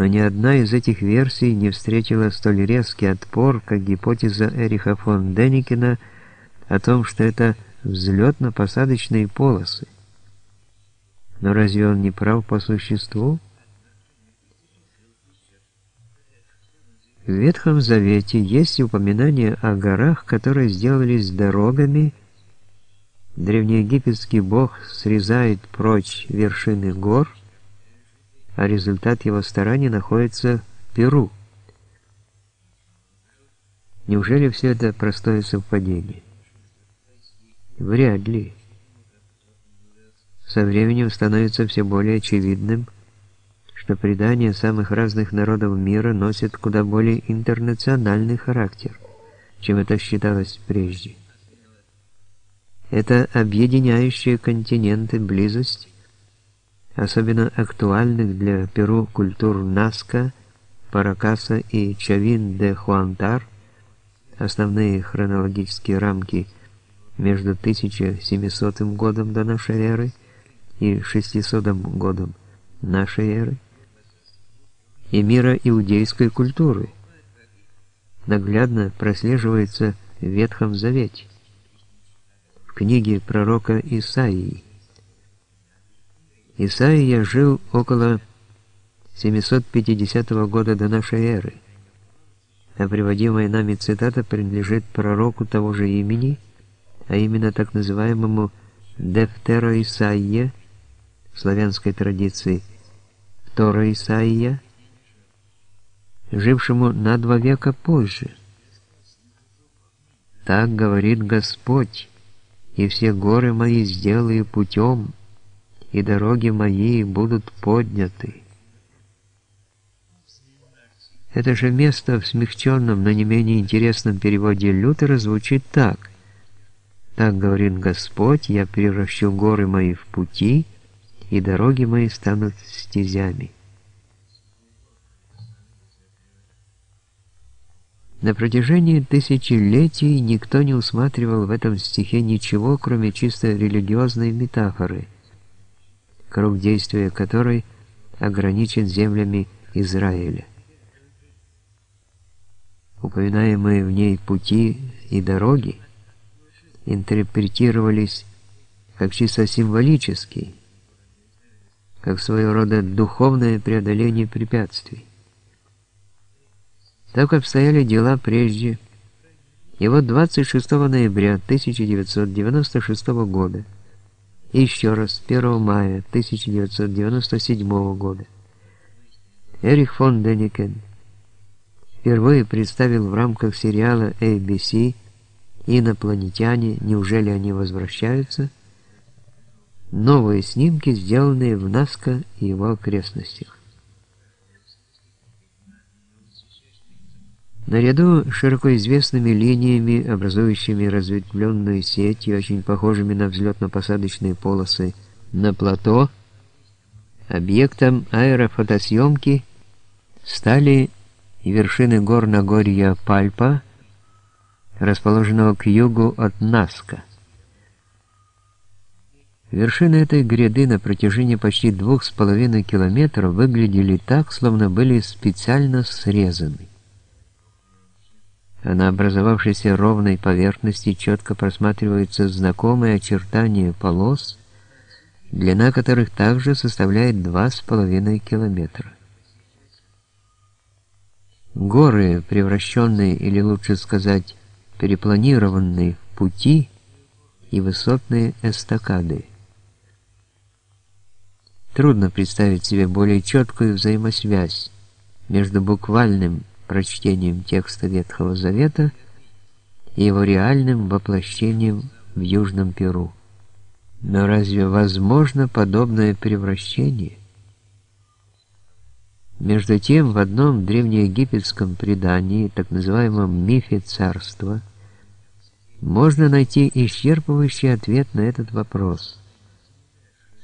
но ни одна из этих версий не встретила столь резкий отпор, как гипотеза Эриха фон Деникина о том, что это взлетно-посадочные полосы. Но разве он не прав по существу? В Ветхом Завете есть упоминание о горах, которые сделались дорогами. Древнеегипетский бог срезает прочь вершины гор, а результат его стараний находится в Перу. Неужели все это простое совпадение? Вряд ли. Со временем становится все более очевидным, что предания самых разных народов мира носят куда более интернациональный характер, чем это считалось прежде. Это объединяющие континенты близость, особенно актуальных для Перу культур Наска, Паракаса и Чавин-де-Хуантар, основные хронологические рамки между 1700 годом до нашей эры и 600 годом нашей эры, и мира иудейской культуры, наглядно прослеживается в Ветхом Завете, в книге пророка Исаии. Исаия жил около 750 года до нашей эры, а приводимая нами цитата принадлежит пророку того же имени, а именно так называемому Дефтеро Исаия, в славянской традиции Тора Исаия, жившему на два века позже. Так говорит Господь, и все горы мои сделаю путем, и дороги мои будут подняты. Это же место в смягченном, но не менее интересном переводе Лютера звучит так. Так говорит Господь, я превращу горы мои в пути, и дороги мои станут стезями. На протяжении тысячелетий никто не усматривал в этом стихе ничего, кроме чисто религиозной метафоры, круг действия которой ограничен землями Израиля. Упоминаемые в ней пути и дороги интерпретировались как чисто символические, как своего рода духовное преодоление препятствий. Так обстояли дела прежде. И вот 26 ноября 1996 года, и еще раз 1 мая 1997 года, Эрих фон Деникен впервые представил в рамках сериала ABC «Инопланетяне. Неужели они возвращаются?» новые снимки, сделанные в Наско и его окрестностях. Наряду с широко известными линиями, образующими разветвленную сеть и очень похожими на взлетно-посадочные полосы на плато, объектом аэрофотосъемки стали вершины гор Нагорья Пальпа, расположенного к югу от Наска. Вершины этой гряды на протяжении почти двух с половиной километров выглядели так, словно были специально срезаны. На образовавшейся ровной поверхности четко просматриваются знакомые очертания полос, длина которых также составляет два с половиной километра. Горы, превращенные, или лучше сказать, перепланированные в пути и высотные эстакады. Трудно представить себе более четкую взаимосвязь между буквальным прочтением текста Ветхого Завета и его реальным воплощением в Южном Перу. Но разве возможно подобное превращение? Между тем, в одном древнеегипетском предании, так называемом мифе царства, можно найти исчерпывающий ответ на этот вопрос.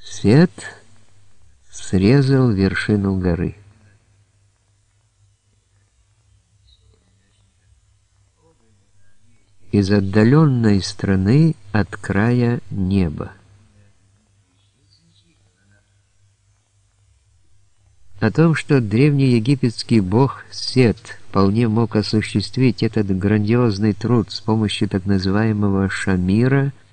Свет – срезал вершину горы. Из отдаленной страны от края неба. О том, что древнеегипетский бог Сет вполне мог осуществить этот грандиозный труд с помощью так называемого Шамира –